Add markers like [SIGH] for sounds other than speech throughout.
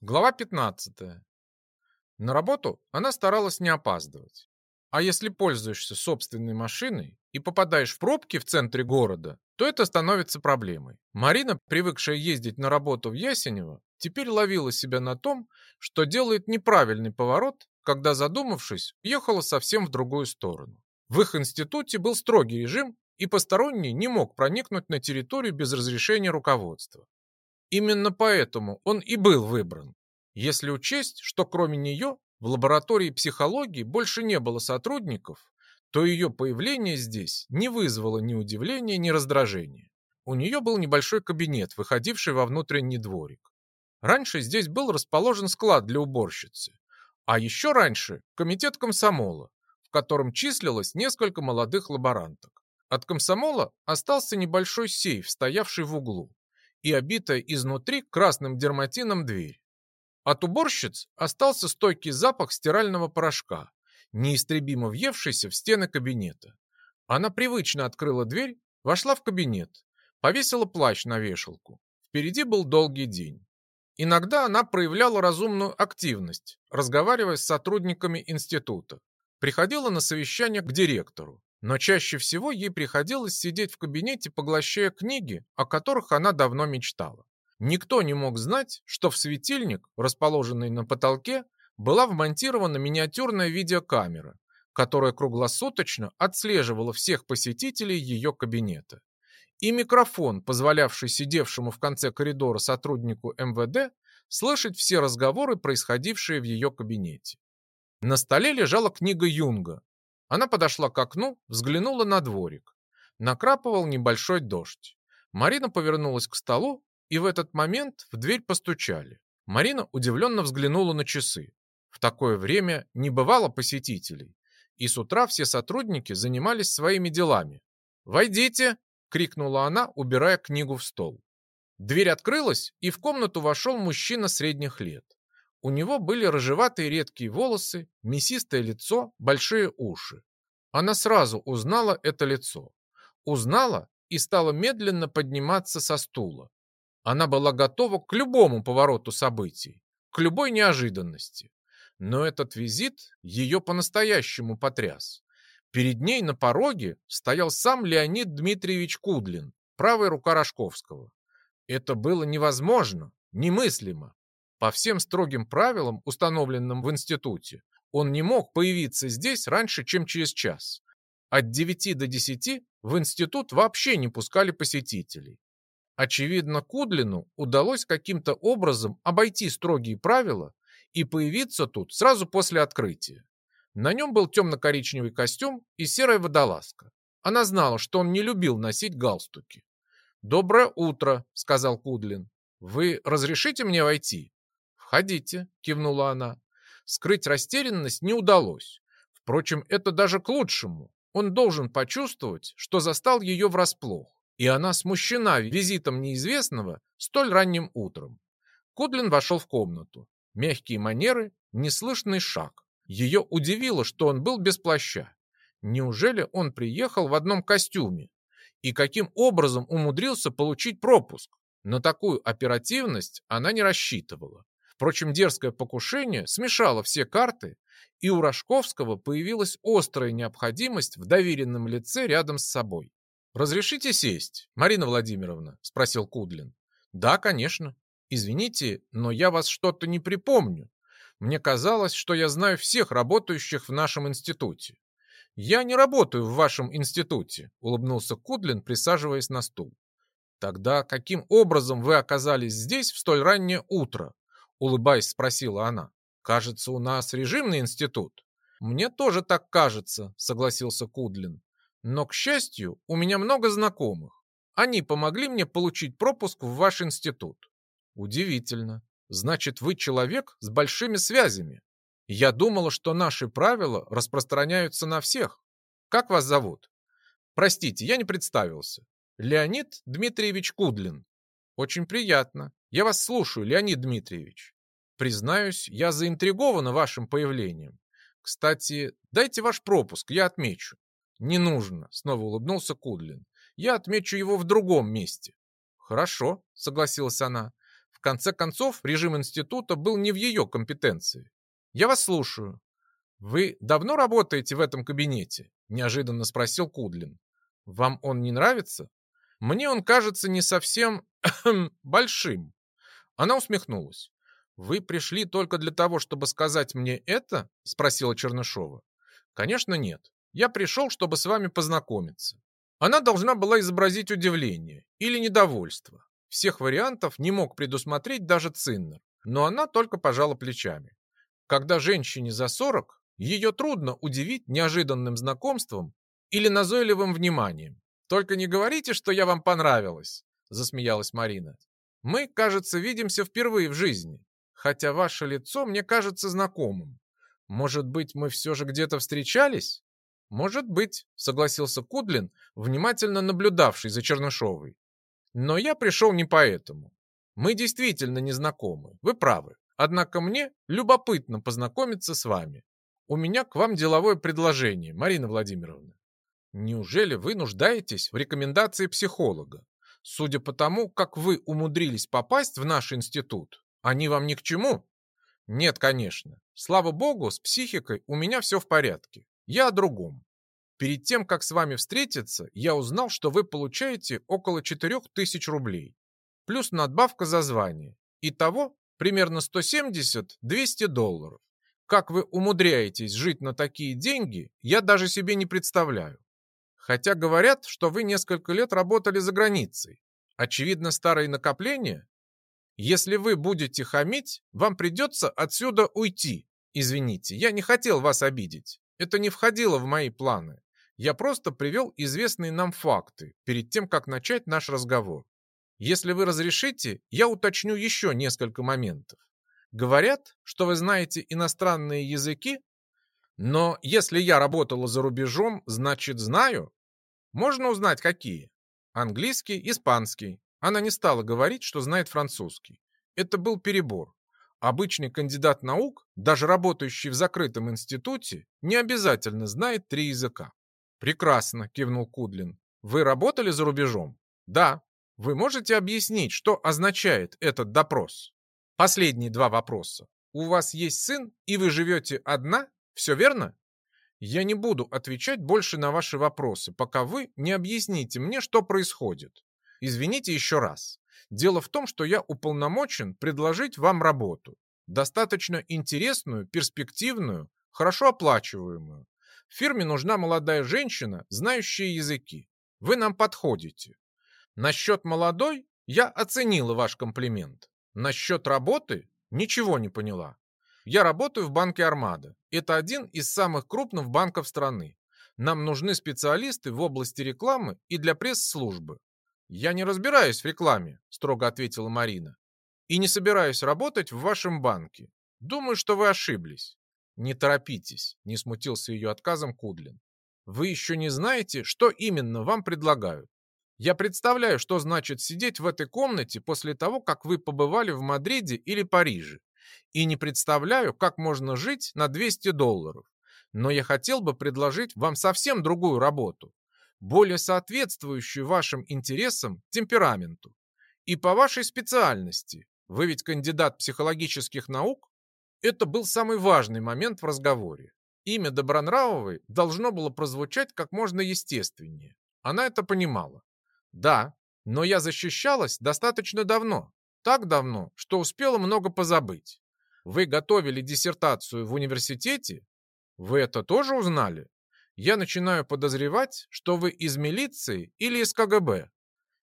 Глава 15. На работу она старалась не опаздывать. А если пользуешься собственной машиной и попадаешь в пробки в центре города, то это становится проблемой. Марина, привыкшая ездить на работу в Ясенево, теперь ловила себя на том, что делает неправильный поворот, когда, задумавшись, ехала совсем в другую сторону. В их институте был строгий режим, и посторонний не мог проникнуть на территорию без разрешения руководства. Именно поэтому он и был выбран. Если учесть, что кроме нее в лаборатории психологии больше не было сотрудников, то ее появление здесь не вызвало ни удивления, ни раздражения. У нее был небольшой кабинет, выходивший во внутренний дворик. Раньше здесь был расположен склад для уборщицы, а еще раньше комитет комсомола, в котором числилось несколько молодых лаборанток. От комсомола остался небольшой сейф, стоявший в углу и обитая изнутри красным дерматином дверь. От уборщиц остался стойкий запах стирального порошка, неистребимо въевшийся в стены кабинета. Она привычно открыла дверь, вошла в кабинет, повесила плащ на вешалку. Впереди был долгий день. Иногда она проявляла разумную активность, разговаривая с сотрудниками института. Приходила на совещание к директору, но чаще всего ей приходилось сидеть в кабинете, поглощая книги, о которых она давно мечтала. Никто не мог знать, что в светильник, расположенный на потолке, была вмонтирована миниатюрная видеокамера, которая круглосуточно отслеживала всех посетителей ее кабинета. И микрофон, позволявший сидевшему в конце коридора сотруднику МВД слышать все разговоры, происходившие в ее кабинете. На столе лежала книга Юнга, она подошла к окну, взглянула на дворик. Накрапывал небольшой дождь. Марина повернулась к столу, и в этот момент в дверь постучали. Марина удивленно взглянула на часы. В такое время не бывало посетителей, и с утра все сотрудники занимались своими делами. «Войдите!» — крикнула она, убирая книгу в стол. Дверь открылась, и в комнату вошел мужчина средних лет. У него были рыжеватые редкие волосы, мясистое лицо, большие уши. Она сразу узнала это лицо. Узнала и стала медленно подниматься со стула. Она была готова к любому повороту событий, к любой неожиданности. Но этот визит ее по-настоящему потряс. Перед ней на пороге стоял сам Леонид Дмитриевич Кудлин, правая рука Рожковского. Это было невозможно, немыслимо. По всем строгим правилам, установленным в институте, он не мог появиться здесь раньше, чем через час. От 9 до 10 в институт вообще не пускали посетителей. Очевидно, Кудлину удалось каким-то образом обойти строгие правила и появиться тут сразу после открытия. На нем был темно-коричневый костюм и серая водолазка. Она знала, что он не любил носить галстуки. «Доброе утро», — сказал Кудлин. «Вы разрешите мне войти?» «Входите», — кивнула она. Скрыть растерянность не удалось. Впрочем, это даже к лучшему. Он должен почувствовать, что застал ее врасплох, и она смущена визитом неизвестного столь ранним утром. Кудлин вошел в комнату. Мягкие манеры, неслышный шаг. Ее удивило, что он был без плаща. Неужели он приехал в одном костюме? И каким образом умудрился получить пропуск? На такую оперативность она не рассчитывала. Впрочем, дерзкое покушение смешало все карты, и у Рожковского появилась острая необходимость в доверенном лице рядом с собой. «Разрешите сесть, Марина Владимировна?» – спросил Кудлин. «Да, конечно. Извините, но я вас что-то не припомню. Мне казалось, что я знаю всех работающих в нашем институте». «Я не работаю в вашем институте», – улыбнулся Кудлин, присаживаясь на стул. «Тогда каким образом вы оказались здесь в столь раннее утро?» Улыбаясь, спросила она. «Кажется, у нас режимный институт». «Мне тоже так кажется», — согласился Кудлин. «Но, к счастью, у меня много знакомых. Они помогли мне получить пропуск в ваш институт». «Удивительно. Значит, вы человек с большими связями. Я думала, что наши правила распространяются на всех. Как вас зовут?» «Простите, я не представился. Леонид Дмитриевич Кудлин». «Очень приятно. Я вас слушаю, Леонид Дмитриевич. Признаюсь, я заинтригована вашим появлением. Кстати, дайте ваш пропуск, я отмечу. Не нужно, снова улыбнулся Кудлин. Я отмечу его в другом месте. Хорошо, согласилась она. В конце концов, режим института был не в ее компетенции. Я вас слушаю. Вы давно работаете в этом кабинете? Неожиданно спросил Кудлин. Вам он не нравится? Мне он кажется не совсем [CLEARS THROAT] большим. Она усмехнулась. «Вы пришли только для того, чтобы сказать мне это?» – спросила Чернышова. «Конечно нет. Я пришел, чтобы с вами познакомиться». Она должна была изобразить удивление или недовольство. Всех вариантов не мог предусмотреть даже Циннер, но она только пожала плечами. Когда женщине за 40, ее трудно удивить неожиданным знакомством или назойливым вниманием. «Только не говорите, что я вам понравилась», – засмеялась Марина. «Мы, кажется, видимся впервые в жизни, хотя ваше лицо мне кажется знакомым. Может быть, мы все же где-то встречались?» «Может быть», — согласился Кудлин, внимательно наблюдавший за Чернышовой. «Но я пришел не поэтому. Мы действительно не знакомы, вы правы. Однако мне любопытно познакомиться с вами. У меня к вам деловое предложение, Марина Владимировна. Неужели вы нуждаетесь в рекомендации психолога? Судя по тому, как вы умудрились попасть в наш институт, они вам ни к чему? Нет, конечно. Слава богу, с психикой у меня все в порядке. Я о другом. Перед тем, как с вами встретиться, я узнал, что вы получаете около 4000 рублей. Плюс надбавка за звание. Итого примерно 170-200 долларов. Как вы умудряетесь жить на такие деньги, я даже себе не представляю. Хотя говорят, что вы несколько лет работали за границей. Очевидно, старые накопления? Если вы будете хамить, вам придется отсюда уйти. Извините, я не хотел вас обидеть. Это не входило в мои планы. Я просто привел известные нам факты перед тем, как начать наш разговор. Если вы разрешите, я уточню еще несколько моментов. Говорят, что вы знаете иностранные языки, но если я работала за рубежом, значит знаю. Можно узнать, какие? Английский, испанский. Она не стала говорить, что знает французский. Это был перебор. Обычный кандидат наук, даже работающий в закрытом институте, не обязательно знает три языка. «Прекрасно», — кивнул Кудлин. «Вы работали за рубежом?» «Да». «Вы можете объяснить, что означает этот допрос?» «Последние два вопроса. У вас есть сын, и вы живете одна? Все верно?» «Я не буду отвечать больше на ваши вопросы, пока вы не объясните мне, что происходит. Извините еще раз. Дело в том, что я уполномочен предложить вам работу. Достаточно интересную, перспективную, хорошо оплачиваемую. В фирме нужна молодая женщина, знающая языки. Вы нам подходите. Насчет молодой я оценила ваш комплимент. Насчет работы ничего не поняла. Я работаю в банке «Армада». Это один из самых крупных банков страны. Нам нужны специалисты в области рекламы и для пресс-службы. «Я не разбираюсь в рекламе», — строго ответила Марина. «И не собираюсь работать в вашем банке. Думаю, что вы ошиблись». «Не торопитесь», — не смутился ее отказом Кудлин. «Вы еще не знаете, что именно вам предлагают. Я представляю, что значит сидеть в этой комнате после того, как вы побывали в Мадриде или Париже. И не представляю, как можно жить на 200 долларов. Но я хотел бы предложить вам совсем другую работу более соответствующую вашим интересам, темпераменту. И по вашей специальности, вы ведь кандидат психологических наук, это был самый важный момент в разговоре. Имя Добронравовой должно было прозвучать как можно естественнее. Она это понимала. Да, но я защищалась достаточно давно. Так давно, что успела много позабыть. Вы готовили диссертацию в университете? Вы это тоже узнали? я начинаю подозревать, что вы из милиции или из КГБ.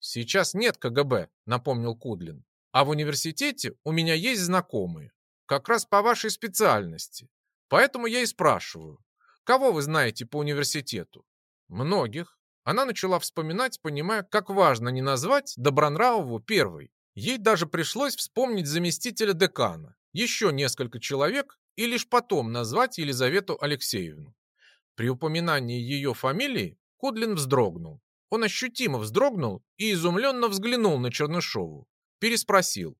Сейчас нет КГБ, напомнил Кудлин. А в университете у меня есть знакомые. Как раз по вашей специальности. Поэтому я и спрашиваю. Кого вы знаете по университету? Многих. Она начала вспоминать, понимая, как важно не назвать Добронравову первой. Ей даже пришлось вспомнить заместителя декана, еще несколько человек и лишь потом назвать Елизавету Алексеевну. При упоминании ее фамилии Кодлин вздрогнул. Он ощутимо вздрогнул и изумленно взглянул на Чернышову. Переспросил.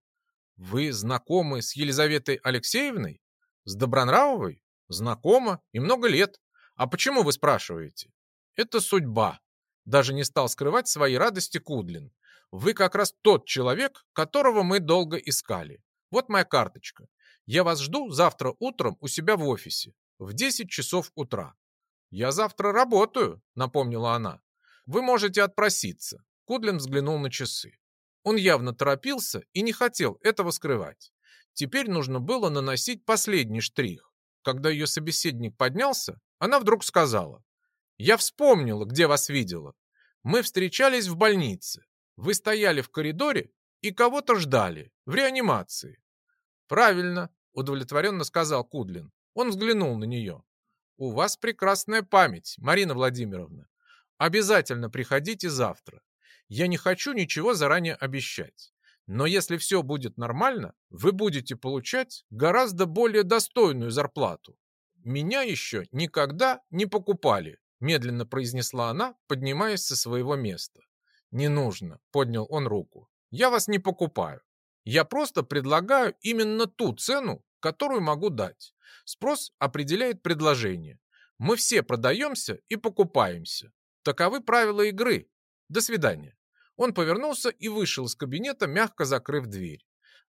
«Вы знакомы с Елизаветой Алексеевной? С Добронравовой? Знакома и много лет. А почему вы спрашиваете?» «Это судьба». Даже не стал скрывать своей радости Кудлин. Вы как раз тот человек, которого мы долго искали. Вот моя карточка. Я вас жду завтра утром у себя в офисе в 10 часов утра. Я завтра работаю, напомнила она. Вы можете отпроситься. Кудлин взглянул на часы. Он явно торопился и не хотел этого скрывать. Теперь нужно было наносить последний штрих. Когда ее собеседник поднялся, она вдруг сказала. «Я вспомнила, где вас видела. Мы встречались в больнице. Вы стояли в коридоре и кого-то ждали, в реанимации». «Правильно», — удовлетворенно сказал Кудлин. Он взглянул на нее. «У вас прекрасная память, Марина Владимировна. Обязательно приходите завтра. Я не хочу ничего заранее обещать. Но если все будет нормально, вы будете получать гораздо более достойную зарплату. Меня еще никогда не покупали, медленно произнесла она, поднимаясь со своего места. Не нужно, поднял он руку. Я вас не покупаю. Я просто предлагаю именно ту цену, которую могу дать. Спрос определяет предложение. Мы все продаемся и покупаемся. Таковы правила игры. До свидания. Он повернулся и вышел из кабинета, мягко закрыв дверь.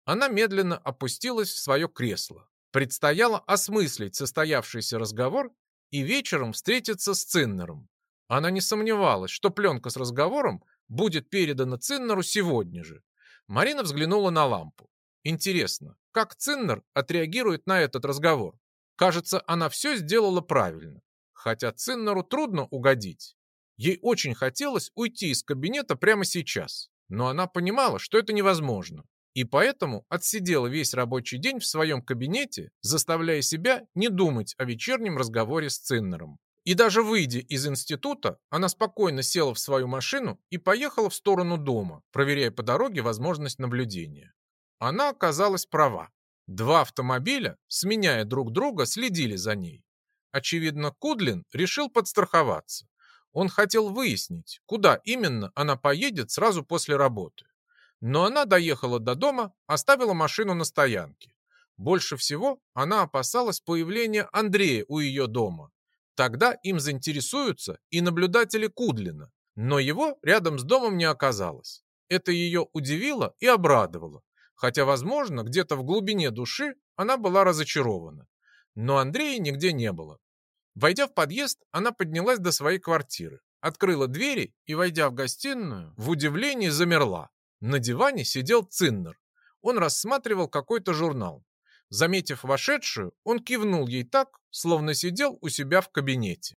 Она медленно опустилась в свое кресло. Предстояло осмыслить состоявшийся разговор и вечером встретиться с Циннером. Она не сомневалась, что пленка с разговором будет передана Циннеру сегодня же. Марина взглянула на лампу. Интересно, как Циннер отреагирует на этот разговор? Кажется, она все сделала правильно. Хотя Циннеру трудно угодить. Ей очень хотелось уйти из кабинета прямо сейчас, но она понимала, что это невозможно. И поэтому отсидела весь рабочий день в своем кабинете, заставляя себя не думать о вечернем разговоре с Циннером. И даже выйдя из института, она спокойно села в свою машину и поехала в сторону дома, проверяя по дороге возможность наблюдения. Она оказалась права. Два автомобиля, сменяя друг друга, следили за ней. Очевидно, Кудлин решил подстраховаться. Он хотел выяснить, куда именно она поедет сразу после работы. Но она доехала до дома, оставила машину на стоянке. Больше всего она опасалась появления Андрея у ее дома. Тогда им заинтересуются и наблюдатели Кудлина, но его рядом с домом не оказалось. Это ее удивило и обрадовало, хотя, возможно, где-то в глубине души она была разочарована. Но Андрея нигде не было. Войдя в подъезд, она поднялась до своей квартиры, открыла двери и, войдя в гостиную, в удивлении замерла. На диване сидел Циннер. Он рассматривал какой-то журнал. Заметив вошедшую, он кивнул ей так, словно сидел у себя в кабинете.